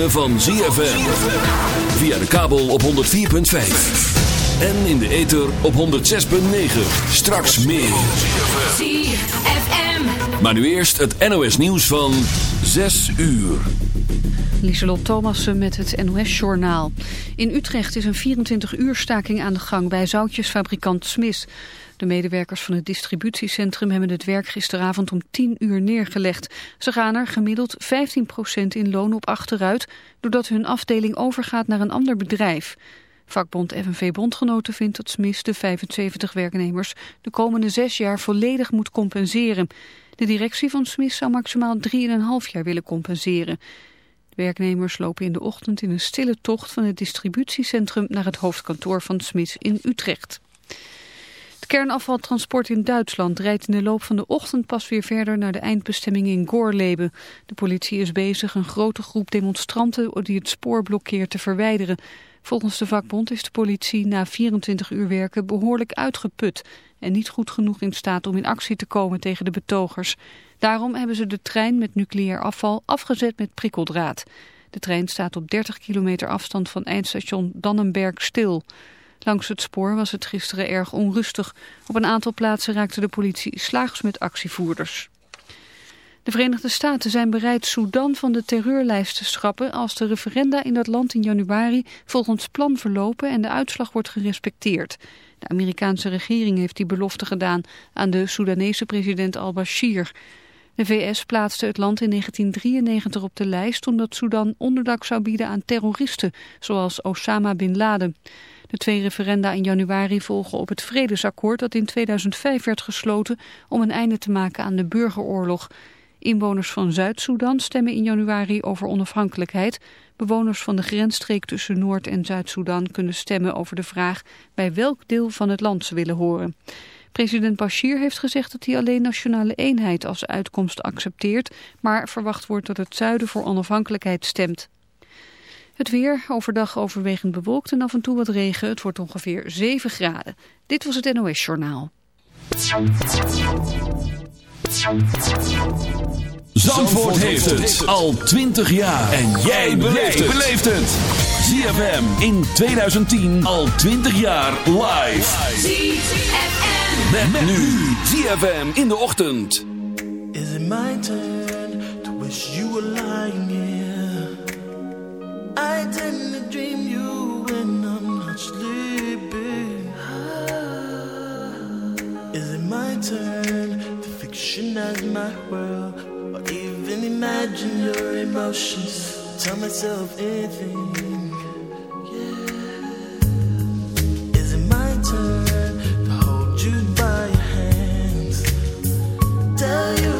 ritme van ZFM. Via de kabel op 104.5. En in de ether op 106.9. Straks meer. ZFM. Maar nu eerst het NOS nieuws van 6 uur. Lieselot Thomassen met het NOS-journaal. In Utrecht is een 24-uur staking aan de gang bij zoutjesfabrikant Smith. De medewerkers van het distributiecentrum hebben het werk gisteravond om 10 uur neergelegd. Ze gaan er gemiddeld 15% in loon op achteruit... doordat hun afdeling overgaat naar een ander bedrijf. Vakbond FNV Bondgenoten vindt dat Smith de 75 werknemers... de komende zes jaar volledig moet compenseren. De directie van Smith zou maximaal 3,5 jaar willen compenseren. De werknemers lopen in de ochtend in een stille tocht van het distributiecentrum naar het hoofdkantoor van Smith in Utrecht. Kernafvaltransport in Duitsland rijdt in de loop van de ochtend pas weer verder naar de eindbestemming in Gorleben. De politie is bezig een grote groep demonstranten die het spoor blokkeert te verwijderen. Volgens de vakbond is de politie na 24 uur werken behoorlijk uitgeput en niet goed genoeg in staat om in actie te komen tegen de betogers. Daarom hebben ze de trein met nucleair afval afgezet met prikkeldraad. De trein staat op 30 kilometer afstand van eindstation Dannenberg stil. Langs het spoor was het gisteren erg onrustig. Op een aantal plaatsen raakte de politie slaags met actievoerders. De Verenigde Staten zijn bereid Sudan van de terreurlijst te schrappen als de referenda in dat land in januari volgens plan verlopen en de uitslag wordt gerespecteerd. De Amerikaanse regering heeft die belofte gedaan aan de Soedanese president al-Bashir. De VS plaatste het land in 1993 op de lijst omdat Sudan onderdak zou bieden aan terroristen, zoals Osama Bin Laden. De twee referenda in januari volgen op het vredesakkoord dat in 2005 werd gesloten om een einde te maken aan de burgeroorlog. Inwoners van Zuid-Soedan stemmen in januari over onafhankelijkheid. Bewoners van de grensstreek tussen Noord- en Zuid-Soedan kunnen stemmen over de vraag bij welk deel van het land ze willen horen. President Bashir heeft gezegd dat hij alleen nationale eenheid als uitkomst accepteert, maar verwacht wordt dat het zuiden voor onafhankelijkheid stemt. Het weer, overdag overwegend bewolkt en af en toe wat regen. Het wordt ongeveer 7 graden. Dit was het NOS Journaal. Zandvoort heeft het al 20 jaar. En jij beleeft het. ZFM in 2010 al 20 jaar live. ZFM. Met, nu ZFM in de ochtend. Is it my turn to wish you were lying here? I tend to dream you when I'm not sleeping. Ah. Is it my turn to fictionize my world? Or even imagine your emotions? Tell myself anything. Is it my turn to hold you by your hands? Tell you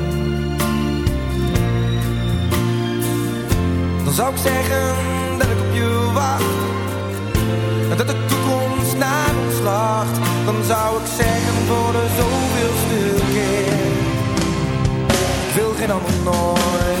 zou ik zeggen dat ik op je wacht. Dat de toekomst naar ons lacht. Dan zou ik zeggen voor de zoveelste keer. Wil geen ander nooit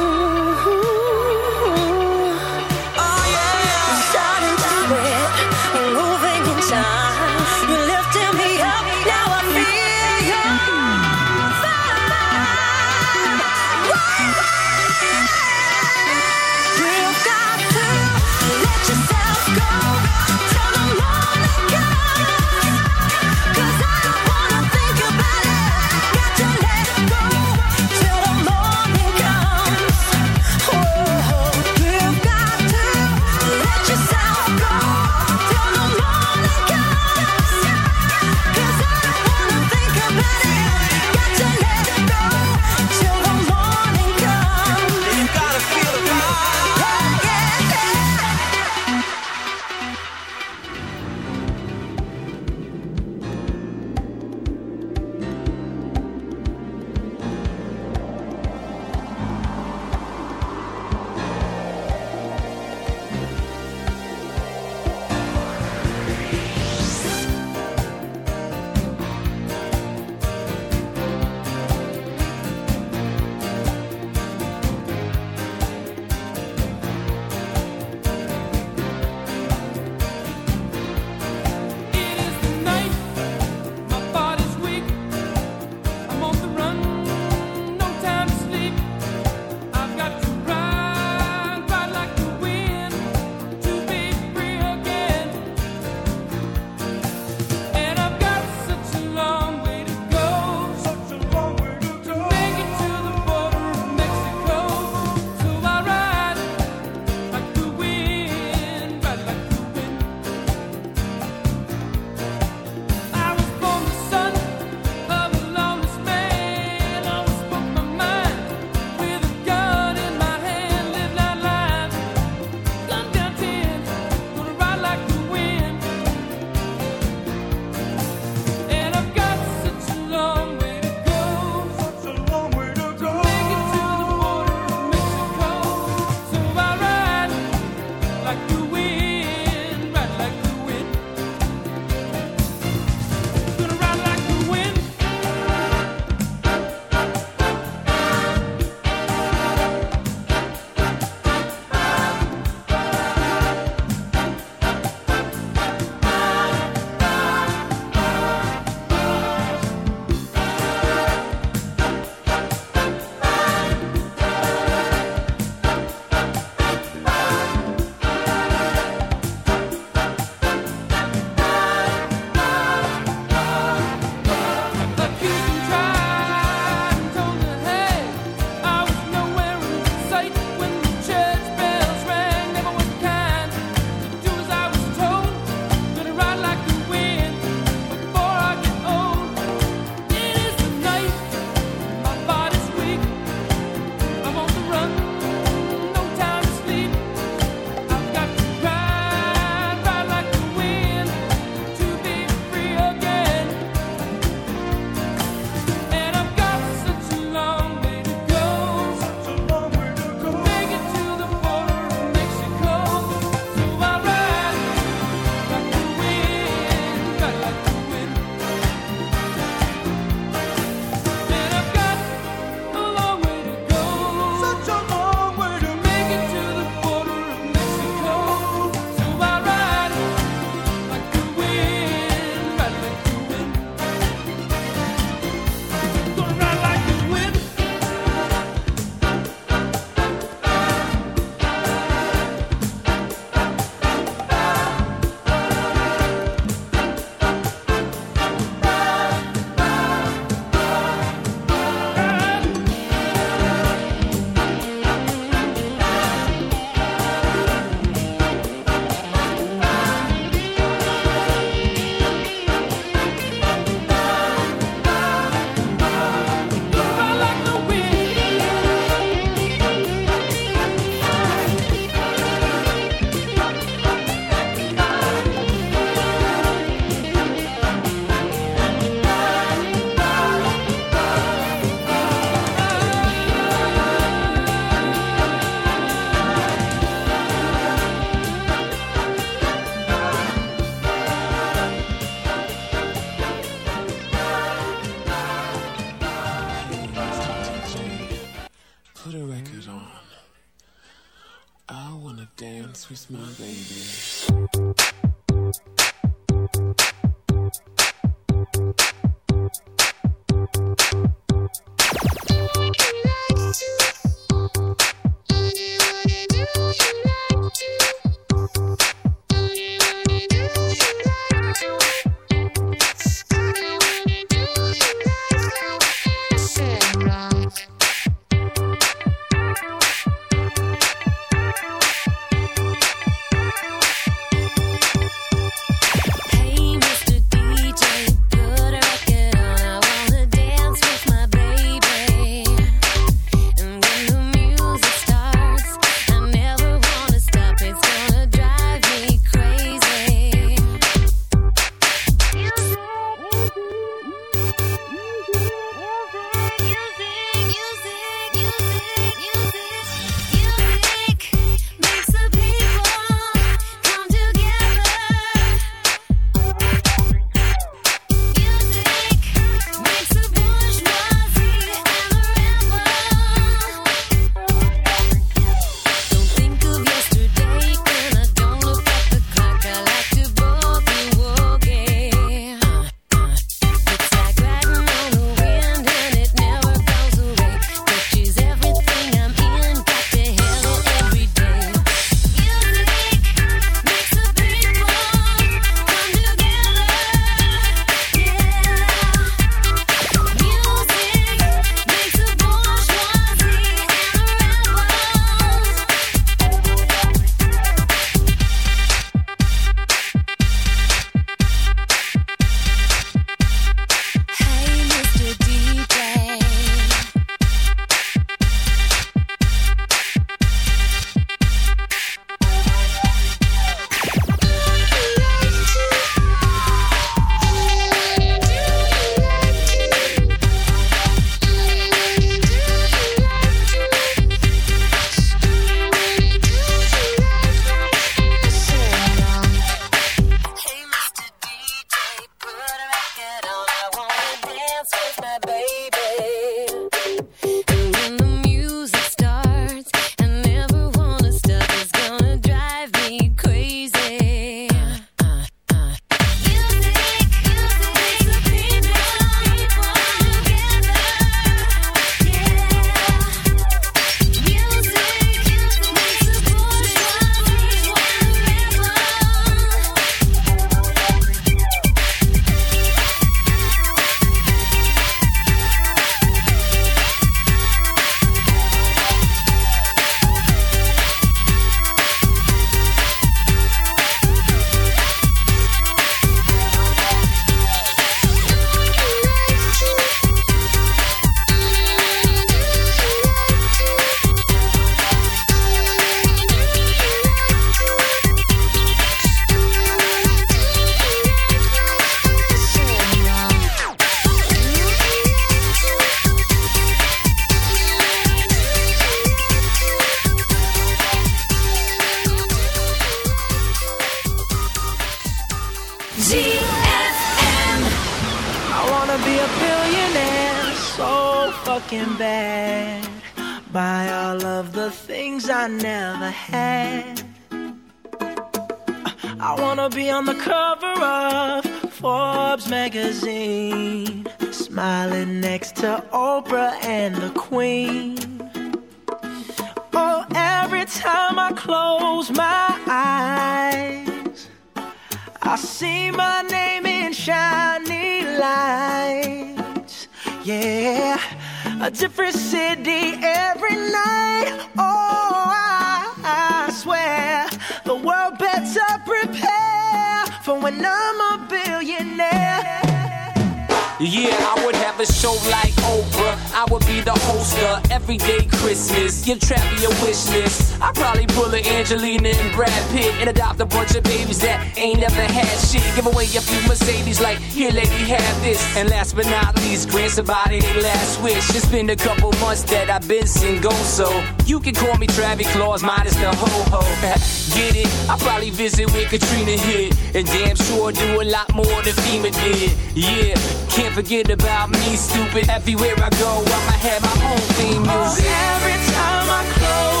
Angelina and Brad Pitt and adopt a bunch of babies that ain't never had shit. Give away a few Mercedes, like, here, lady, have this. And last but not least, grant somebody their last wish. It's been a couple months that I've been single, so you can call me Travis Claus, minus the ho ho. Get it? I probably visit with Katrina here, and damn sure do a lot more than FEMA did. Yeah, can't forget about me, stupid. Everywhere I go, I'ma have my own theme oh, music. Oh, every time I close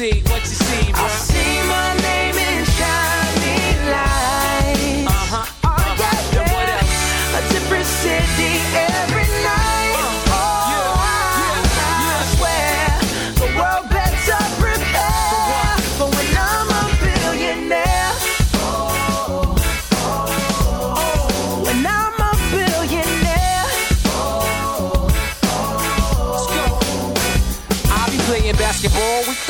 see?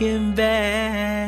looking back.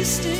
kissed it.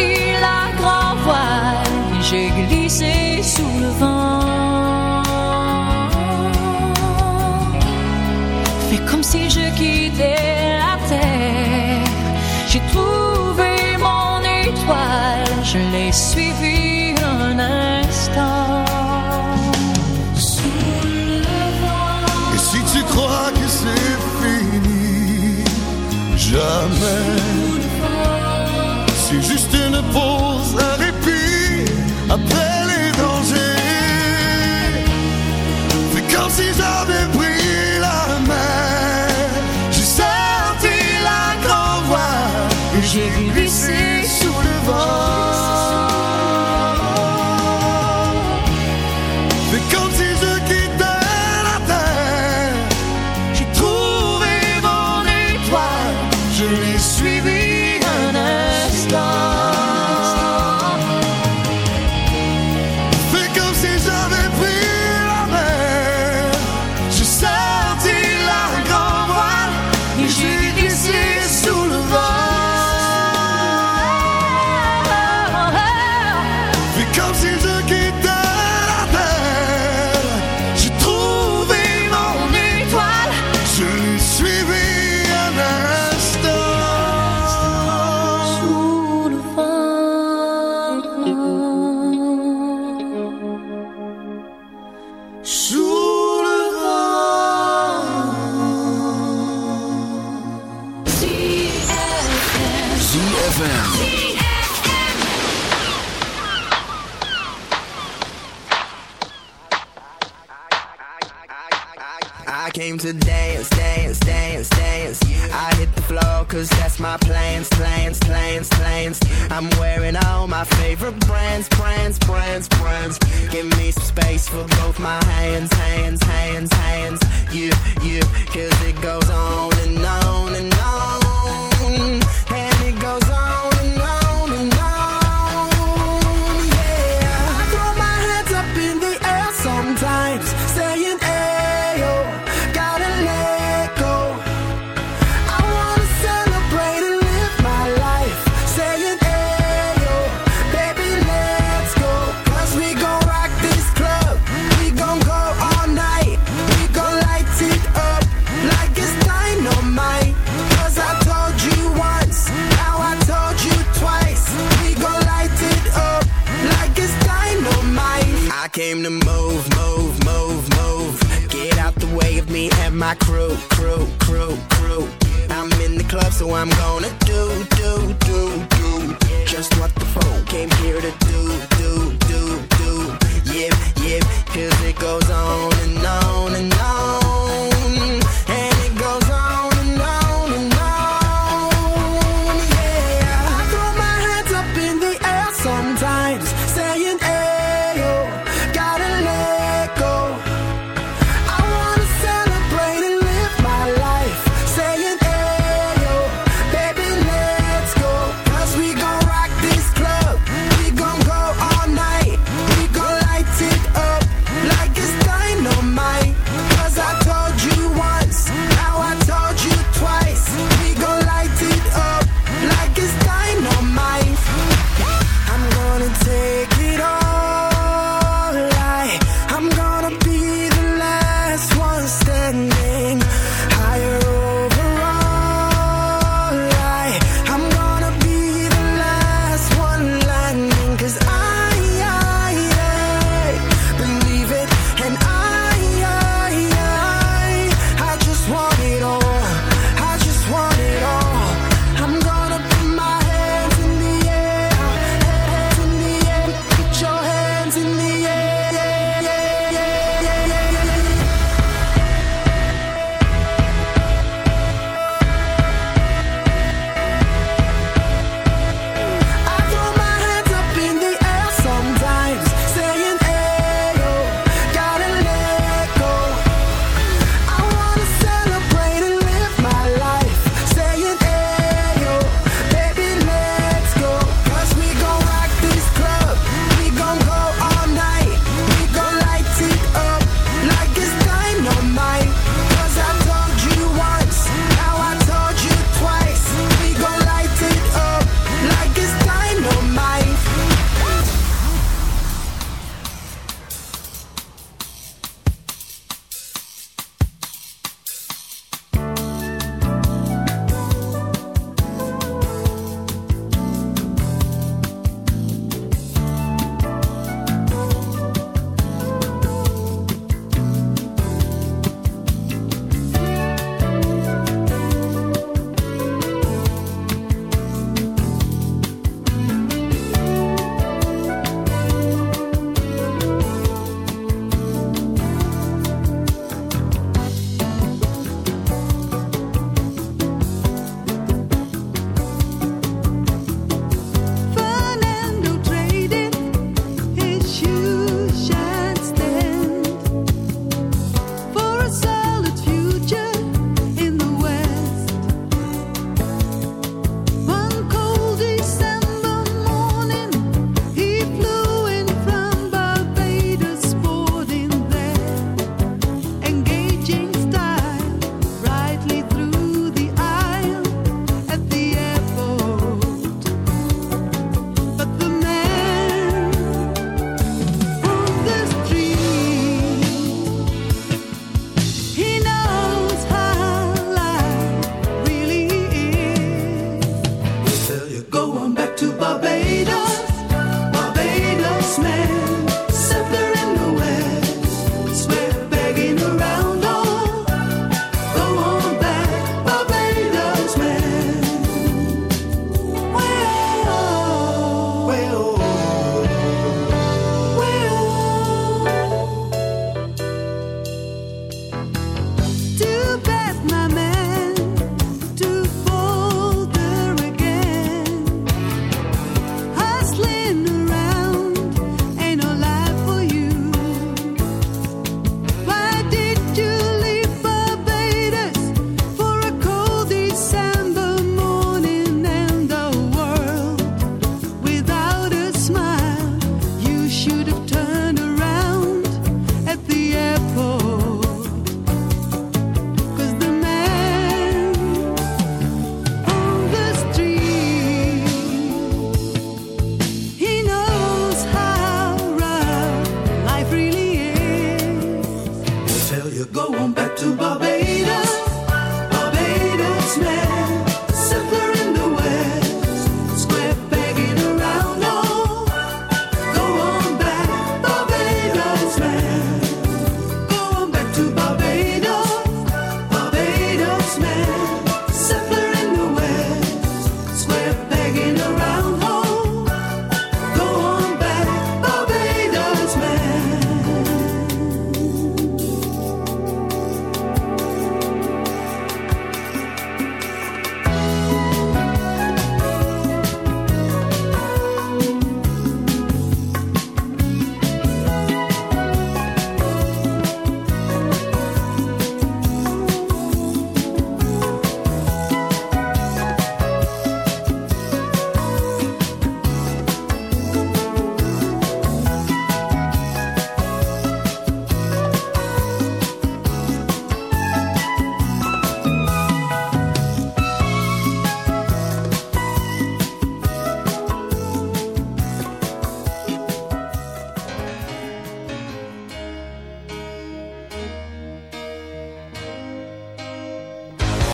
la grand voile j'ai glissé sous le vent. Fait comme si je quittais la terre. J'ai trouvé mon étoile, je l'ai suivie un instant. Sous le. Et si tu crois que c'est fini, jamais. vol